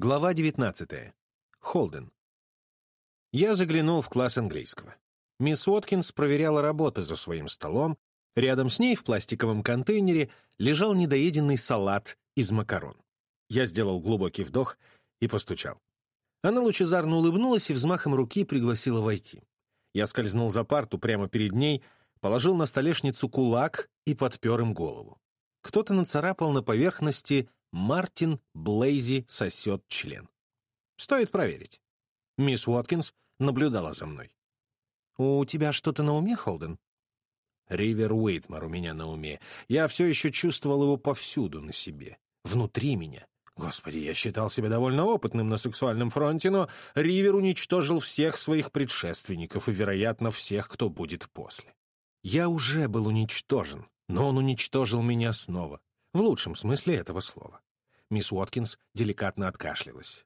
Глава 19. Холден. Я заглянул в класс английского. Мисс Уоткинс проверяла работы за своим столом. Рядом с ней в пластиковом контейнере лежал недоеденный салат из макарон. Я сделал глубокий вдох и постучал. Она лучезарно улыбнулась и взмахом руки пригласила войти. Я скользнул за парту прямо перед ней, положил на столешницу кулак и подпер им голову. Кто-то нацарапал на поверхности Мартин Блейзи сосет член. Стоит проверить. Мисс Уоткинс наблюдала за мной. «У тебя что-то на уме, Холден?» Ривер Уэйтмар у меня на уме. Я все еще чувствовал его повсюду на себе, внутри меня. Господи, я считал себя довольно опытным на сексуальном фронте, но Ривер уничтожил всех своих предшественников и, вероятно, всех, кто будет после. Я уже был уничтожен, но он уничтожил меня снова. В лучшем смысле этого слова. Мисс Уоткинс деликатно откашлялась.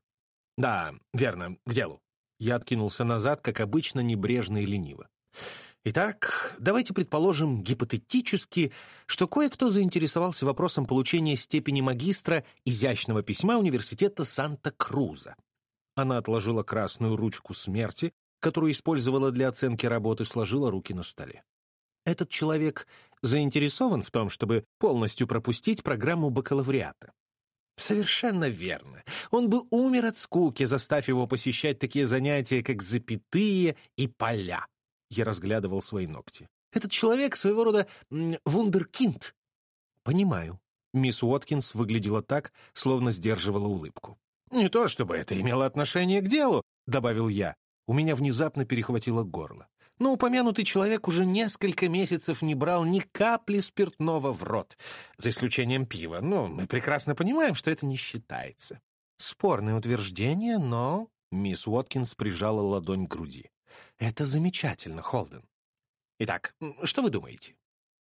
«Да, верно, к делу». Я откинулся назад, как обычно, небрежно и лениво. Итак, давайте предположим гипотетически, что кое-кто заинтересовался вопросом получения степени магистра изящного письма Университета Санта-Круза. Она отложила красную ручку смерти, которую использовала для оценки работы, сложила руки на столе. Этот человек заинтересован в том, чтобы полностью пропустить программу бакалавриата. Совершенно верно. Он бы умер от скуки, заставив его посещать такие занятия, как запятые и поля. Я разглядывал свои ногти. Этот человек своего рода вундеркинд. Понимаю. Мисс Уоткинс выглядела так, словно сдерживала улыбку. «Не то чтобы это имело отношение к делу», — добавил я. У меня внезапно перехватило горло но упомянутый человек уже несколько месяцев не брал ни капли спиртного в рот, за исключением пива. Но мы прекрасно понимаем, что это не считается. Спорное утверждение, но... Мисс Уоткинс прижала ладонь к груди. «Это замечательно, Холден. Итак, что вы думаете?»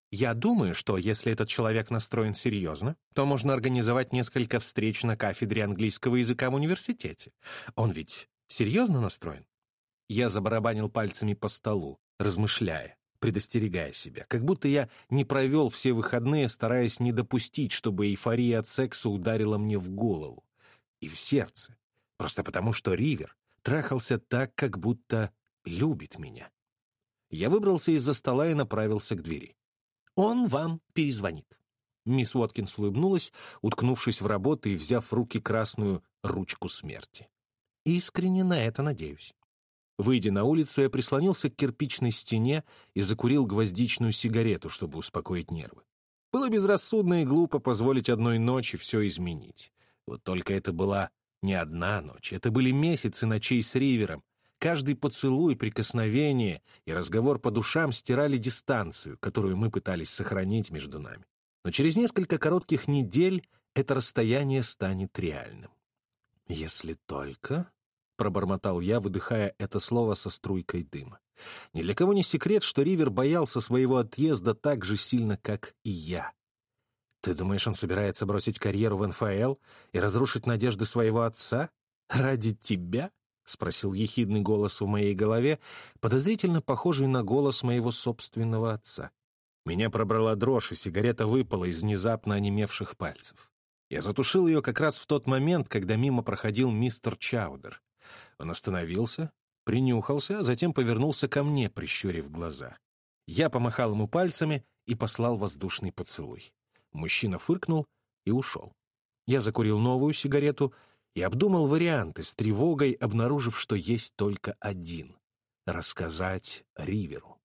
«Я думаю, что если этот человек настроен серьезно, то можно организовать несколько встреч на кафедре английского языка в университете. Он ведь серьезно настроен?» Я забарабанил пальцами по столу, размышляя, предостерегая себя, как будто я не провел все выходные, стараясь не допустить, чтобы эйфория от секса ударила мне в голову и в сердце, просто потому что Ривер трахался так, как будто любит меня. Я выбрался из-за стола и направился к двери. «Он вам перезвонит». Мисс Уоткинс улыбнулась, уткнувшись в работу и взяв в руки красную ручку смерти. «Искренне на это надеюсь». Выйдя на улицу, я прислонился к кирпичной стене и закурил гвоздичную сигарету, чтобы успокоить нервы. Было безрассудно и глупо позволить одной ночи все изменить. Вот только это была не одна ночь, это были месяцы ночей с Ривером. Каждый поцелуй, прикосновение и разговор по душам стирали дистанцию, которую мы пытались сохранить между нами. Но через несколько коротких недель это расстояние станет реальным. Если только пробормотал я, выдыхая это слово со струйкой дыма. Ни для кого не секрет, что Ривер боялся своего отъезда так же сильно, как и я. Ты думаешь, он собирается бросить карьеру в НФЛ и разрушить надежды своего отца? Ради тебя? — спросил ехидный голос в моей голове, подозрительно похожий на голос моего собственного отца. Меня пробрала дрожь, и сигарета выпала из внезапно онемевших пальцев. Я затушил ее как раз в тот момент, когда мимо проходил мистер Чаудер. Он остановился, принюхался, а затем повернулся ко мне, прищурив глаза. Я помахал ему пальцами и послал воздушный поцелуй. Мужчина фыркнул и ушел. Я закурил новую сигарету и обдумал варианты с тревогой, обнаружив, что есть только один — рассказать Риверу.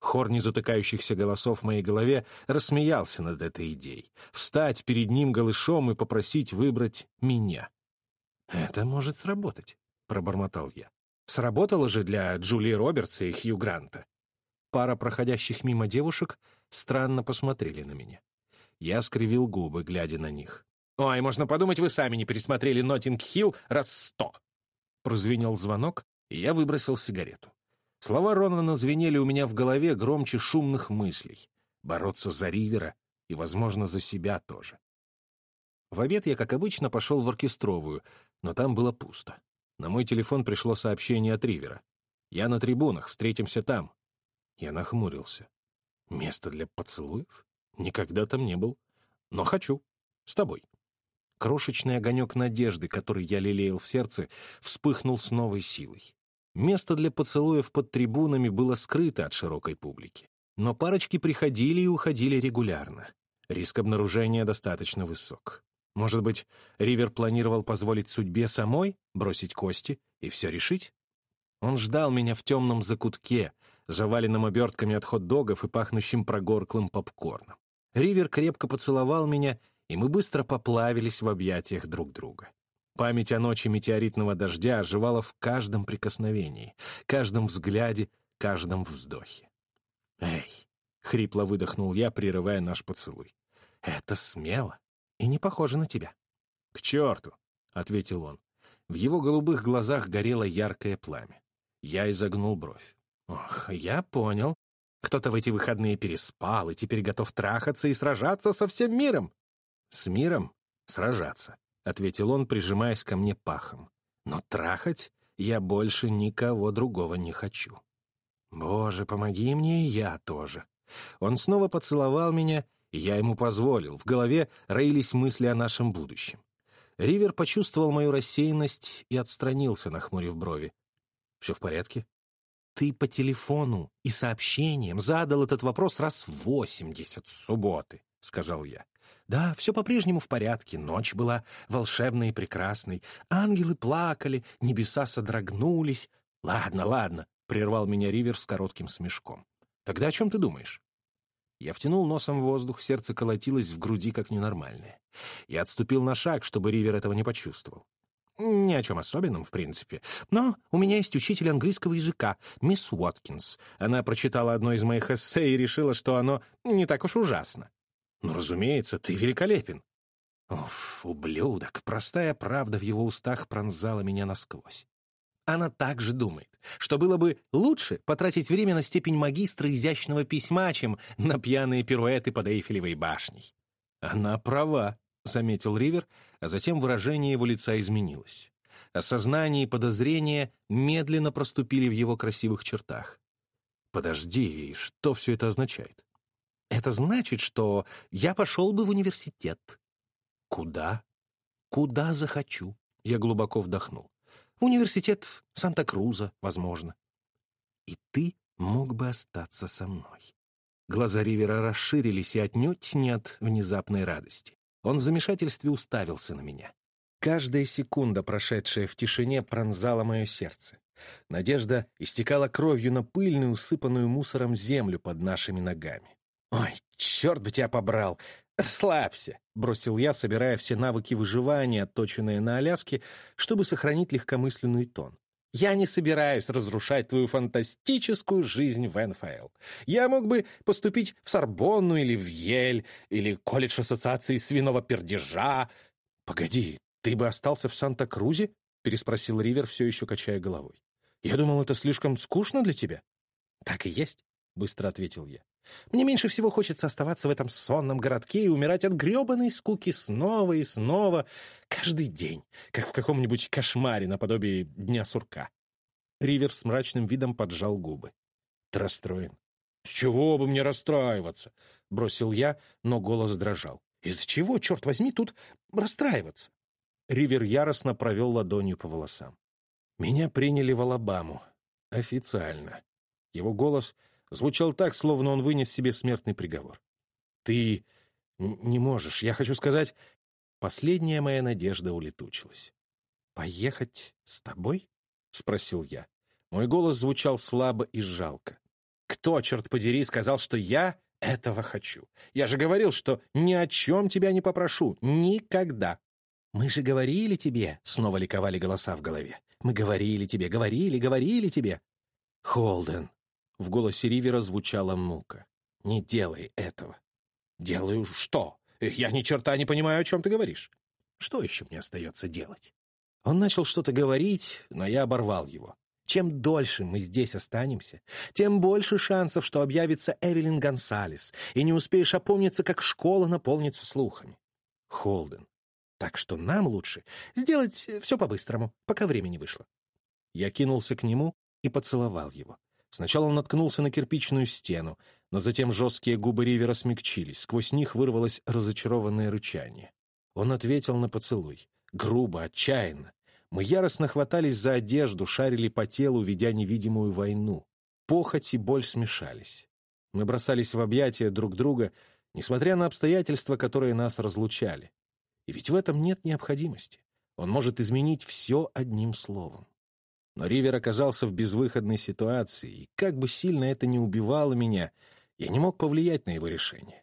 Хор незатыкающихся голосов в моей голове рассмеялся над этой идеей. Встать перед ним голышом и попросить выбрать меня. Это может сработать пробормотал я. Сработало же для Джулии Робертса и Хью Гранта. Пара проходящих мимо девушек странно посмотрели на меня. Я скривил губы, глядя на них. «Ой, можно подумать, вы сами не пересмотрели Ноттинг-Хилл раз сто!» Прозвенел звонок, и я выбросил сигарету. Слова Ронана звенели у меня в голове громче шумных мыслей. Бороться за Ривера и, возможно, за себя тоже. В обед я, как обычно, пошел в оркестровую, но там было пусто. На мой телефон пришло сообщение от Ривера. «Я на трибунах, встретимся там». Я нахмурился. «Место для поцелуев? Никогда там не был. Но хочу. С тобой». Крошечный огонек надежды, который я лелеял в сердце, вспыхнул с новой силой. Место для поцелуев под трибунами было скрыто от широкой публики. Но парочки приходили и уходили регулярно. Риск обнаружения достаточно высок. Может быть, Ривер планировал позволить судьбе самой бросить кости и все решить? Он ждал меня в темном закутке, заваленном обертками от хот-догов и пахнущим прогорклым попкорном. Ривер крепко поцеловал меня, и мы быстро поплавились в объятиях друг друга. Память о ночи метеоритного дождя оживала в каждом прикосновении, каждом взгляде, каждом вздохе. «Эй!» — хрипло выдохнул я, прерывая наш поцелуй. «Это смело и не похоже на тебя». «К черту!» — ответил он. В его голубых глазах горело яркое пламя. Я изогнул бровь. «Ох, я понял. Кто-то в эти выходные переспал и теперь готов трахаться и сражаться со всем миром. С миром сражаться, — ответил он, прижимаясь ко мне пахом. Но трахать я больше никого другого не хочу. Боже, помоги мне, я тоже. Он снова поцеловал меня, и я ему позволил. В голове роились мысли о нашем будущем. Ривер почувствовал мою рассеянность и отстранился, нахмурив брови. «Все в порядке?» Ты по телефону и сообщениям задал этот вопрос раз восемьдесят с субботы, — сказал я. Да, все по-прежнему в порядке, ночь была волшебной и прекрасной. Ангелы плакали, небеса содрогнулись. Ладно, ладно, — прервал меня Ривер с коротким смешком. Тогда о чем ты думаешь? Я втянул носом в воздух, сердце колотилось в груди как ненормальное. Я отступил на шаг, чтобы Ривер этого не почувствовал. Ни о чем особенном, в принципе. Но у меня есть учитель английского языка, мисс Уоткинс. Она прочитала одно из моих эссе и решила, что оно не так уж ужасно. Ну, разумеется, ты великолепен. Уф, ублюдок, простая правда в его устах пронзала меня насквозь. Она также думает, что было бы лучше потратить время на степень магистра изящного письма, чем на пьяные пируэты под Эйфелевой башней. Она права, — заметил Ривер, а затем выражение его лица изменилось. Осознание и подозрение медленно проступили в его красивых чертах. «Подожди, что все это означает?» «Это значит, что я пошел бы в университет». «Куда?» «Куда захочу», — я глубоко вдохнул. «Университет Санта-Круза, возможно». «И ты мог бы остаться со мной». Глаза Ривера расширились и отнюдь не от внезапной радости. Он в замешательстве уставился на меня. Каждая секунда, прошедшая в тишине, пронзала мое сердце. Надежда истекала кровью на пыльную, усыпанную мусором землю под нашими ногами. «Ой, черт бы тебя побрал! Расслабься!» — бросил я, собирая все навыки выживания, отточенные на Аляске, чтобы сохранить легкомысленный тон. Я не собираюсь разрушать твою фантастическую жизнь в НФЛ. Я мог бы поступить в Сорбонну или в Ель, или колледж ассоциации свиного пердежа. Погоди, ты бы остался в Санта-Крузе? Переспросил Ривер, все еще качая головой. Я думал, это слишком скучно для тебя. Так и есть, быстро ответил я. Мне меньше всего хочется оставаться в этом сонном городке и умирать от гребаной скуки снова и снова, каждый день, как в каком-нибудь кошмаре наподобие Дня сурка. Ривер с мрачным видом поджал губы. Ты расстроен. «С чего бы мне расстраиваться?» — бросил я, но голос дрожал. «Из-за чего, черт возьми, тут расстраиваться?» Ривер яростно провел ладонью по волосам. «Меня приняли в Алабаму. Официально». Его голос звучал так, словно он вынес себе смертный приговор. «Ты не можешь. Я хочу сказать...» Последняя моя надежда улетучилась. «Поехать с тобой?» — спросил я. Мой голос звучал слабо и жалко. «Кто, черт подери, сказал, что я этого хочу? Я же говорил, что ни о чем тебя не попрошу. Никогда!» «Мы же говорили тебе!» — снова ликовали голоса в голове. «Мы говорили тебе, говорили, говорили тебе!» «Холден!» В голосе Ривера звучала мука. «Не делай этого». «Делаю что? Я ни черта не понимаю, о чем ты говоришь. Что еще мне остается делать?» Он начал что-то говорить, но я оборвал его. Чем дольше мы здесь останемся, тем больше шансов, что объявится Эвелин Гонсалес, и не успеешь опомниться, как школа наполнится слухами. Холден. Так что нам лучше сделать все по-быстрому, пока времени вышло. Я кинулся к нему и поцеловал его. Сначала он наткнулся на кирпичную стену, но затем жесткие губы Ривера смягчились, сквозь них вырвалось разочарованное рычание. Он ответил на поцелуй. Грубо, отчаянно. Мы яростно хватались за одежду, шарили по телу, ведя невидимую войну. Похоть и боль смешались. Мы бросались в объятия друг друга, несмотря на обстоятельства, которые нас разлучали. И ведь в этом нет необходимости. Он может изменить все одним словом. Но Ривер оказался в безвыходной ситуации, и как бы сильно это ни убивало меня, я не мог повлиять на его решение.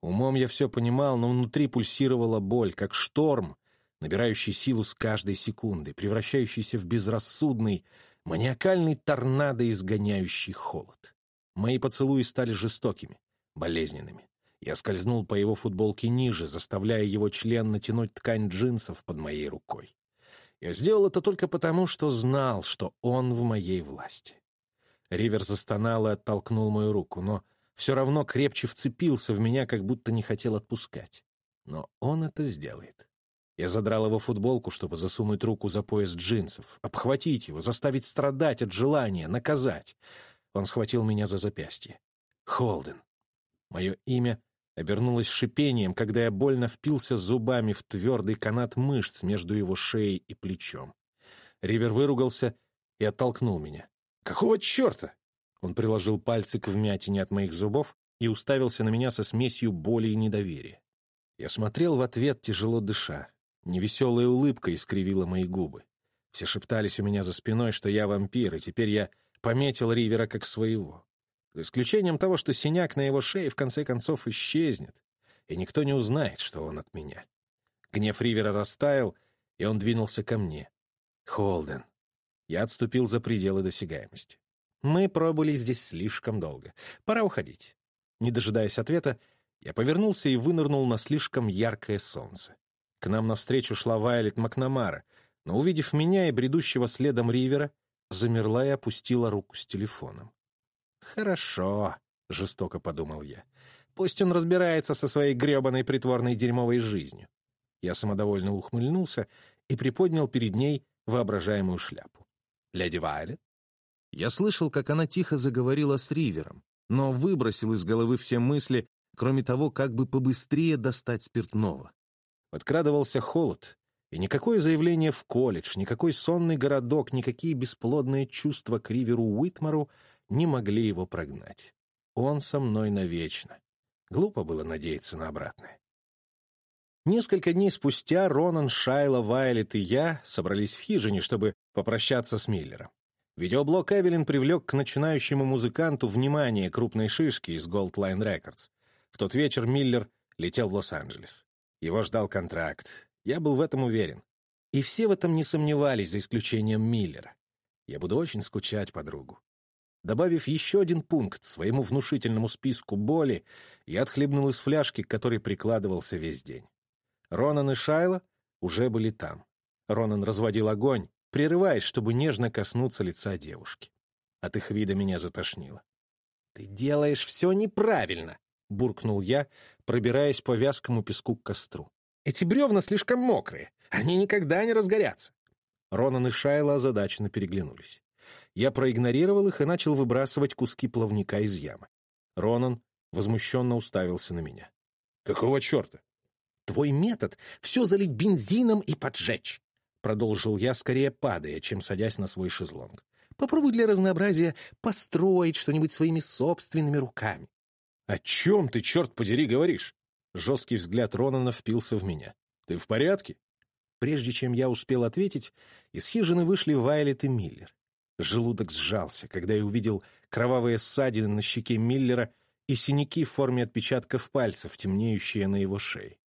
Умом я все понимал, но внутри пульсировала боль, как шторм, набирающий силу с каждой секунды, превращающийся в безрассудный, маниакальный торнадо, изгоняющий холод. Мои поцелуи стали жестокими, болезненными. Я скользнул по его футболке ниже, заставляя его член натянуть ткань джинсов под моей рукой. Я сделал это только потому, что знал, что он в моей власти. Ривер застонал и оттолкнул мою руку, но все равно крепче вцепился в меня, как будто не хотел отпускать. Но он это сделает. Я задрал его футболку, чтобы засунуть руку за пояс джинсов, обхватить его, заставить страдать от желания, наказать. Он схватил меня за запястье. Холден. Мое имя обернулось шипением, когда я больно впился зубами в твердый канат мышц между его шеей и плечом. Ривер выругался и оттолкнул меня. «Какого черта?» Он приложил пальцы к вмятине от моих зубов и уставился на меня со смесью боли и недоверия. Я смотрел в ответ, тяжело дыша. Невеселая улыбка искривила мои губы. Все шептались у меня за спиной, что я вампир, и теперь я пометил Ривера как своего. За исключением того, что синяк на его шее в конце концов исчезнет, и никто не узнает, что он от меня. Гнев Ривера растаял, и он двинулся ко мне. «Холден». Я отступил за пределы досягаемости. Мы пробыли здесь слишком долго. Пора уходить. Не дожидаясь ответа, я повернулся и вынырнул на слишком яркое солнце. К нам навстречу шла Вайлет Макнамара, но, увидев меня и бредущего следом Ривера, замерла и опустила руку с телефоном. «Хорошо», — жестоко подумал я. «Пусть он разбирается со своей гребаной притворной дерьмовой жизнью». Я самодовольно ухмыльнулся и приподнял перед ней воображаемую шляпу. «Леди Вайлет?» Я слышал, как она тихо заговорила с Ривером, но выбросил из головы все мысли, кроме того, как бы побыстрее достать спиртного. Подкрадывался холод, и никакое заявление в колледж, никакой сонный городок, никакие бесплодные чувства к Риверу Уитмару не могли его прогнать. Он со мной навечно. Глупо было надеяться на обратное. Несколько дней спустя Ронан, Шайла, Вайлет и я собрались в хижине, чтобы попрощаться с Миллером. Видеоблог Эвелин привлек к начинающему музыканту внимание крупной шишки из Gold Line Records. В тот вечер Миллер летел в Лос-Анджелес. Его ждал контракт. Я был в этом уверен. И все в этом не сомневались, за исключением Миллера. Я буду очень скучать по другу. Добавив еще один пункт своему внушительному списку боли, я отхлебнул из фляжки, к которой прикладывался весь день. Ронан и Шайла уже были там. Ронан разводил огонь, прерываясь, чтобы нежно коснуться лица девушки. От их вида меня затошнило. «Ты делаешь все неправильно!» — буркнул я, пробираясь по вязкому песку к костру. «Эти бревна слишком мокрые. Они никогда не разгорятся». Ронан и Шайла озадаченно переглянулись. Я проигнорировал их и начал выбрасывать куски плавника из ямы. Ронан возмущенно уставился на меня. «Какого черта?» «Твой метод — все залить бензином и поджечь», — продолжил я, скорее падая, чем садясь на свой шезлонг. «Попробуй для разнообразия построить что-нибудь своими собственными руками. «О чем ты, черт подери, говоришь?» Жесткий взгляд Ронана впился в меня. «Ты в порядке?» Прежде чем я успел ответить, из хижины вышли Вайлет и Миллер. Желудок сжался, когда я увидел кровавые ссадины на щеке Миллера и синяки в форме отпечатков пальцев, темнеющие на его шее.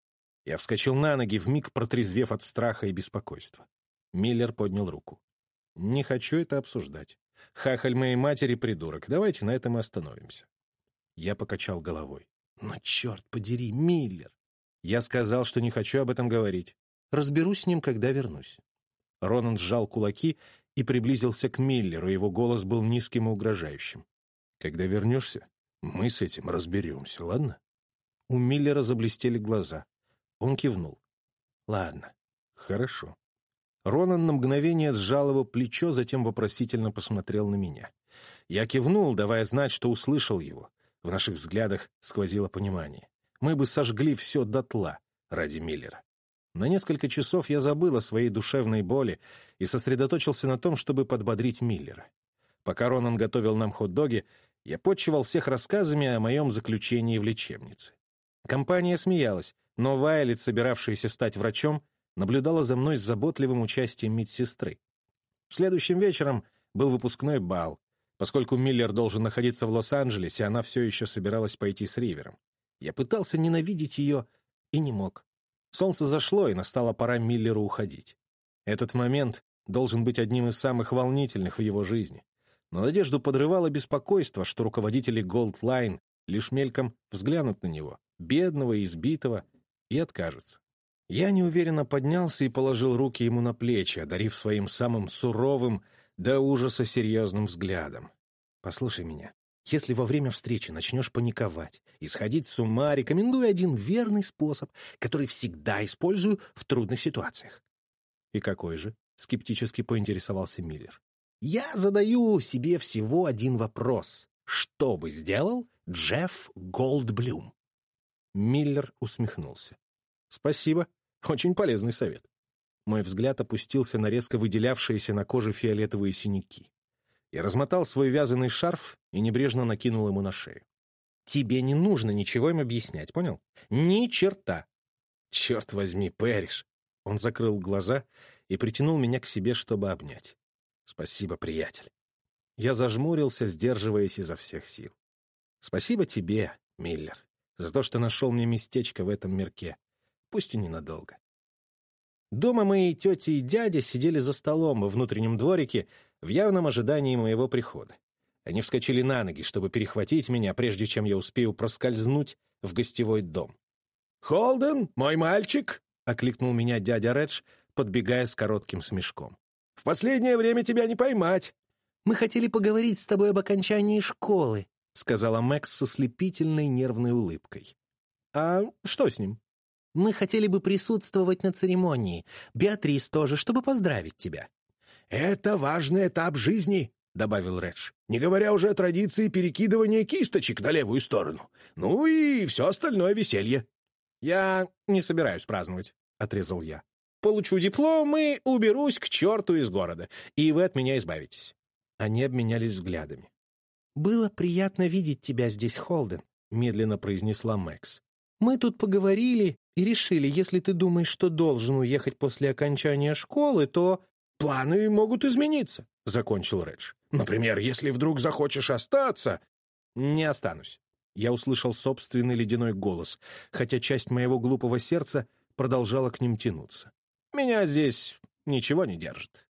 Я вскочил на ноги, вмиг протрезвев от страха и беспокойства. Миллер поднял руку. «Не хочу это обсуждать. Хахаль моей матери придурок. Давайте на этом и остановимся». Я покачал головой. «Но черт подери, Миллер!» Я сказал, что не хочу об этом говорить. Разберусь с ним, когда вернусь. Ронан сжал кулаки и приблизился к Миллеру, его голос был низким и угрожающим. «Когда вернешься, мы с этим разберемся, ладно?» У Миллера заблестели глаза. Он кивнул. «Ладно, хорошо». Ронан на мгновение сжал его плечо, затем вопросительно посмотрел на меня. Я кивнул, давая знать, что услышал его. В наших взглядах сквозило понимание. Мы бы сожгли все дотла ради Миллера. На несколько часов я забыл о своей душевной боли и сосредоточился на том, чтобы подбодрить Миллера. Пока Ронан готовил нам хот-доги, я подчивал всех рассказами о моем заключении в лечебнице. Компания смеялась, но Вайлет, собиравшаяся стать врачом, наблюдала за мной с заботливым участием медсестры. Следующим вечером был выпускной бал. Поскольку Миллер должен находиться в Лос-Анджелесе, она все еще собиралась пойти с Ривером. Я пытался ненавидеть ее и не мог. Солнце зашло, и настала пора Миллеру уходить. Этот момент должен быть одним из самых волнительных в его жизни. Но надежду подрывало беспокойство, что руководители Gold Line лишь мельком взглянут на него, бедного и избитого, и откажутся. Я неуверенно поднялся и положил руки ему на плечи, одарив своим самым суровым, до ужаса серьезным взглядом. «Послушай меня. Если во время встречи начнешь паниковать и сходить с ума, рекомендую один верный способ, который всегда использую в трудных ситуациях». «И какой же?» — скептически поинтересовался Миллер. «Я задаю себе всего один вопрос. Что бы сделал Джефф Голдблюм?» Миллер усмехнулся. «Спасибо. Очень полезный совет». Мой взгляд опустился на резко выделявшиеся на коже фиолетовые синяки. Я размотал свой вязаный шарф и небрежно накинул ему на шею. «Тебе не нужно ничего им объяснять, понял? Ни черта!» «Черт возьми, Пэриш!» Он закрыл глаза и притянул меня к себе, чтобы обнять. «Спасибо, приятель». Я зажмурился, сдерживаясь изо всех сил. «Спасибо тебе, Миллер, за то, что нашел мне местечко в этом мирке, пусть и ненадолго. Дома мои тети и дядя сидели за столом во внутреннем дворике в явном ожидании моего прихода. Они вскочили на ноги, чтобы перехватить меня, прежде чем я успею проскользнуть в гостевой дом. «Холден, мой мальчик!» — окликнул меня дядя Редж, подбегая с коротким смешком. «В последнее время тебя не поймать!» «Мы хотели поговорить с тобой об окончании школы», — сказала Мэкс со слепительной нервной улыбкой. «А что с ним?» «Мы хотели бы присутствовать на церемонии. Беатрис тоже, чтобы поздравить тебя». «Это важный этап жизни», — добавил Редж. «Не говоря уже о традиции перекидывания кисточек на левую сторону. Ну и все остальное веселье». «Я не собираюсь праздновать», — отрезал я. «Получу диплом и уберусь к черту из города, и вы от меня избавитесь». Они обменялись взглядами. «Было приятно видеть тебя здесь, Холден», — медленно произнесла Мэкс. «Мы тут поговорили и решили, если ты думаешь, что должен уехать после окончания школы, то...» «Планы могут измениться», — закончил Редж. «Например, если вдруг захочешь остаться...» «Не останусь». Я услышал собственный ледяной голос, хотя часть моего глупого сердца продолжала к ним тянуться. «Меня здесь ничего не держит».